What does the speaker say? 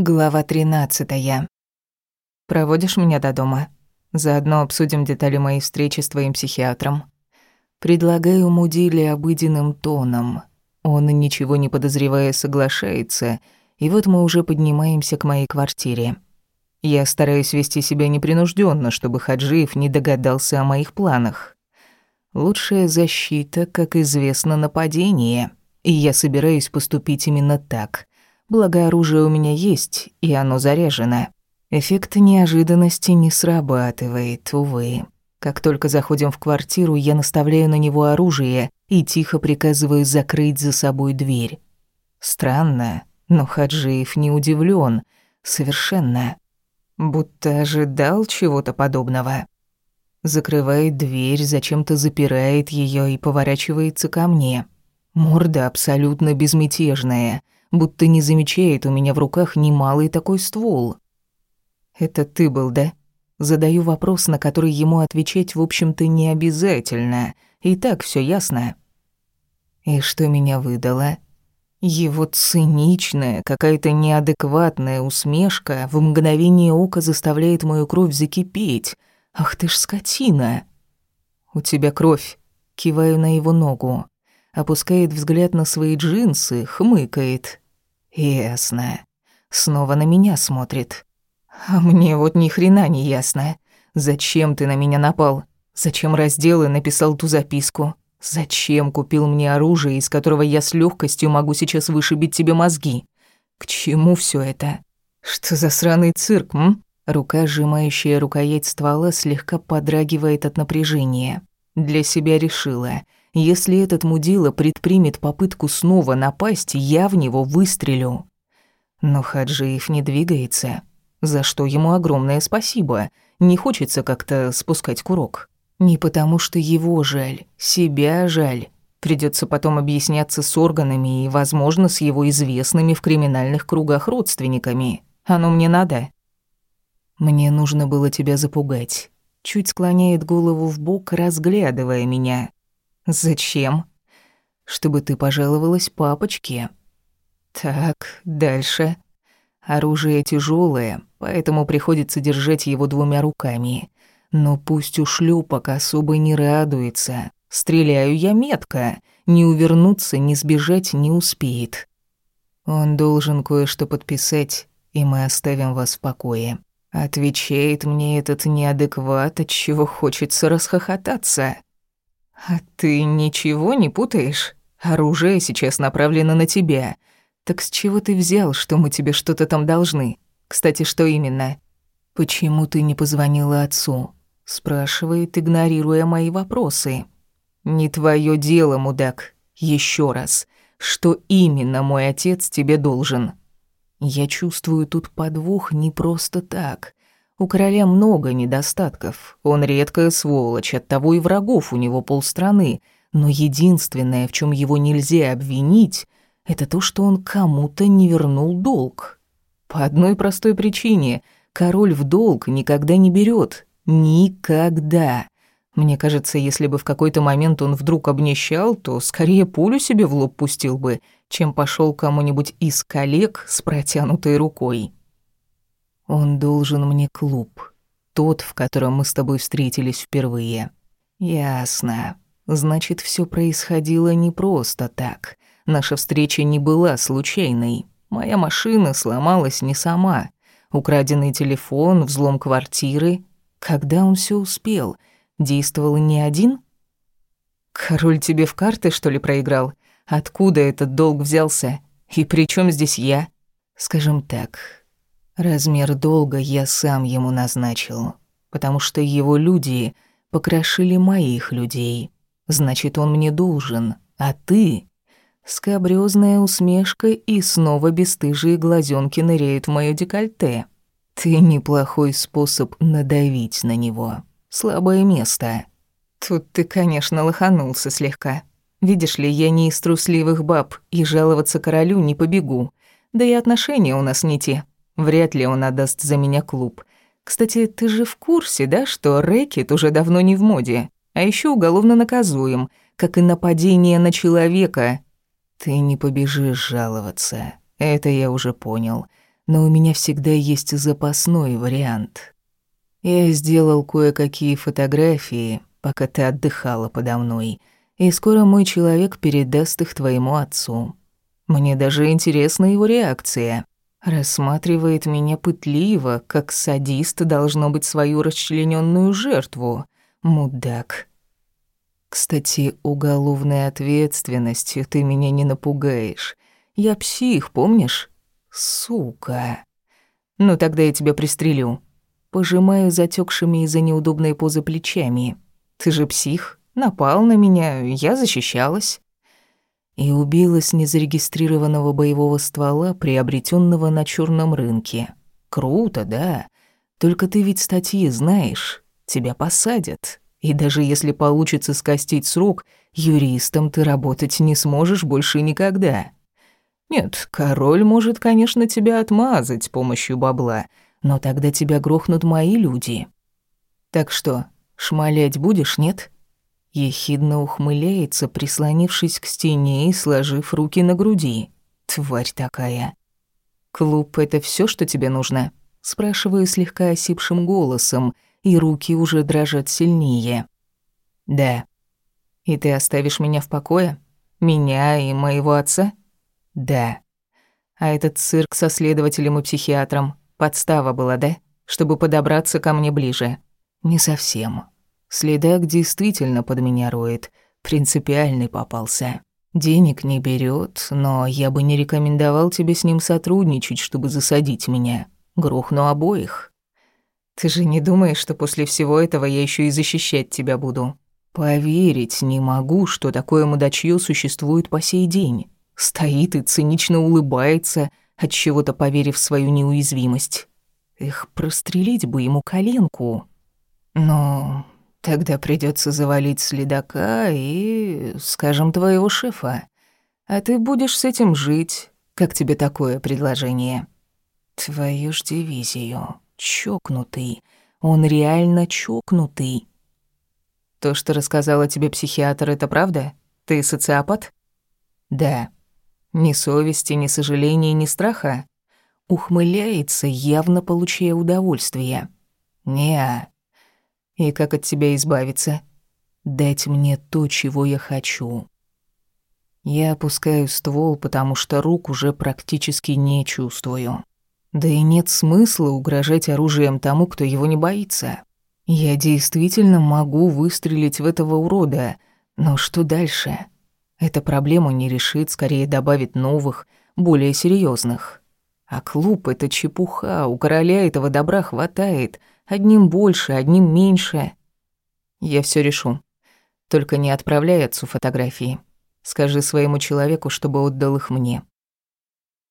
Глава 13. Проводишь меня до дома? Заодно обсудим детали моей встречи с твоим психиатром. Предлагаю Мудиле обыденным тоном. Он, ничего не подозревая, соглашается, и вот мы уже поднимаемся к моей квартире. Я стараюсь вести себя непринужденно, чтобы Хаджиев не догадался о моих планах. Лучшая защита, как известно, нападение, и я собираюсь поступить именно так. Благо оружие у меня есть, и оно заряжено. Эффект неожиданности не срабатывает, увы. Как только заходим в квартиру, я наставляю на него оружие и тихо приказываю закрыть за собой дверь. Странно, но Хаджиев не удивлен, совершенно. Будто ожидал чего-то подобного. Закрывает дверь, зачем-то запирает ее и поворачивается ко мне. Морда абсолютно безмятежная — будто не замечает у меня в руках немалый такой ствол. «Это ты был, да?» Задаю вопрос, на который ему отвечать, в общем-то, не обязательно. И так все ясно. И что меня выдало? Его циничная, какая-то неадекватная усмешка в мгновение ока заставляет мою кровь закипеть. «Ах ты ж скотина!» «У тебя кровь», — киваю на его ногу опускает взгляд на свои джинсы, хмыкает. Ясно. Снова на меня смотрит. А мне вот ни хрена не ясно. Зачем ты на меня напал? Зачем раздел и написал ту записку? Зачем купил мне оружие, из которого я с легкостью могу сейчас вышибить тебе мозги? К чему все это? Что за сраный цирк, м? Рука, сжимающая рукоять ствола, слегка подрагивает от напряжения. Для себя решила — если этот мудила предпримет попытку снова напасть, я в него выстрелю. Но Хаджиев не двигается, за что ему огромное спасибо. Не хочется как-то спускать курок. Не потому что его жаль, себя жаль. Придется потом объясняться с органами и, возможно, с его известными в криминальных кругах родственниками. Оно мне надо. Мне нужно было тебя запугать. Чуть склоняет голову в бок, разглядывая меня. Зачем? Чтобы ты пожаловалась папочке. Так, дальше. Оружие тяжелое, поэтому приходится держать его двумя руками. Но пусть ушлепок особо не радуется. Стреляю я метко. Не увернуться, не сбежать не успеет. Он должен кое-что подписать, и мы оставим вас в покое. Отвечает мне этот неадекват, от чего хочется расхохотаться. «А ты ничего не путаешь? Оружие сейчас направлено на тебя. Так с чего ты взял, что мы тебе что-то там должны? Кстати, что именно?» «Почему ты не позвонила отцу?» Спрашивает, игнорируя мои вопросы. «Не твое дело, мудак. Еще раз. Что именно мой отец тебе должен?» Я чувствую тут подвох не просто так. У короля много недостатков. Он редкая сволочь, оттого и врагов у него полстраны. Но единственное, в чем его нельзя обвинить, это то, что он кому-то не вернул долг. По одной простой причине. Король в долг никогда не берет. Никогда. Мне кажется, если бы в какой-то момент он вдруг обнищал, то скорее пулю себе в лоб пустил бы, чем пошел кому-нибудь из коллег с протянутой рукой. Он должен мне клуб. Тот, в котором мы с тобой встретились впервые. Ясно. Значит, все происходило не просто так. Наша встреча не была случайной. Моя машина сломалась не сама. Украденный телефон, взлом квартиры. Когда он все успел? Действовал не один? Король тебе в карты, что ли, проиграл? Откуда этот долг взялся? И при чем здесь я? Скажем так, Размер долга я сам ему назначил, потому что его люди покрошили моих людей. Значит, он мне должен, а ты... Скабрёзная усмешка и снова бесстыжие глазенки ныряют в моё декольте. Ты неплохой способ надавить на него. Слабое место. Тут ты, конечно, лоханулся слегка. Видишь ли, я не из трусливых баб, и жаловаться королю не побегу. Да и отношения у нас не те. Вряд ли он отдаст за меня клуб. Кстати, ты же в курсе, да, что рэкет уже давно не в моде, а еще уголовно наказуем, как и нападение на человека. Ты не побежишь жаловаться. Это я уже понял. но у меня всегда есть запасной вариант. Я сделал кое-какие фотографии, пока ты отдыхала подо мной, и скоро мой человек передаст их твоему отцу. Мне даже интересна его реакция. Рассматривает меня пытливо, как садист должно быть свою расчлененную жертву. Мудак. Кстати, уголовной ответственностью ты меня не напугаешь. Я псих, помнишь? Сука. Ну тогда я тебя пристрелю. Пожимаю затекшими из-за неудобной позы плечами. Ты же псих, напал на меня, я защищалась. И убила с незарегистрированного боевого ствола, приобретенного на черном рынке. Круто, да? Только ты ведь статьи знаешь, тебя посадят. И даже если получится скостить срок, юристом ты работать не сможешь больше никогда. Нет, король может, конечно, тебя отмазать с помощью бабла, но тогда тебя грохнут мои люди. Так что, шмалять будешь, нет?» Ехидно ухмыляется, прислонившись к стене и сложив руки на груди. «Тварь такая!» «Клуб — это все, что тебе нужно?» Спрашиваю слегка осипшим голосом — и руки уже дрожат сильнее. «Да». «И ты оставишь меня в покое? Меня и моего отца?» «Да». «А этот цирк со следователем и психиатром подстава была, да? Чтобы подобраться ко мне ближе?» «Не совсем. Следак действительно под меня роет. Принципиальный попался. Денег не берет, но я бы не рекомендовал тебе с ним сотрудничать, чтобы засадить меня. Грохну обоих». Ты же не думаешь, что после всего этого я еще и защищать тебя буду? Поверить не могу, что такое мудачье существует по сей день. Стоит и цинично улыбается, от чего-то поверив в свою неуязвимость. Эх, прострелить бы ему коленку. Но тогда придется завалить следака и, скажем, твоего шефа. А ты будешь с этим жить. Как тебе такое предложение? Твою ж дивизию чокнутый. Он реально чокнутый. То, что рассказала тебе психиатр, это правда? Ты социопат? Да. Ни совести, ни сожаления, ни страха. Ухмыляется, явно получая удовольствие. Неа. И как от тебя избавиться? Дать мне то, чего я хочу. Я опускаю ствол, потому что рук уже практически не чувствую. Да и нет смысла угрожать оружием тому, кто его не боится. Я действительно могу выстрелить в этого урода, но что дальше? Эта проблему не решит, скорее добавит новых, более серьезных. А клуб — это чепуха, у короля этого добра хватает. Одним больше, одним меньше. Я все решу. Только не отправляй отцу фотографии. Скажи своему человеку, чтобы отдал их мне.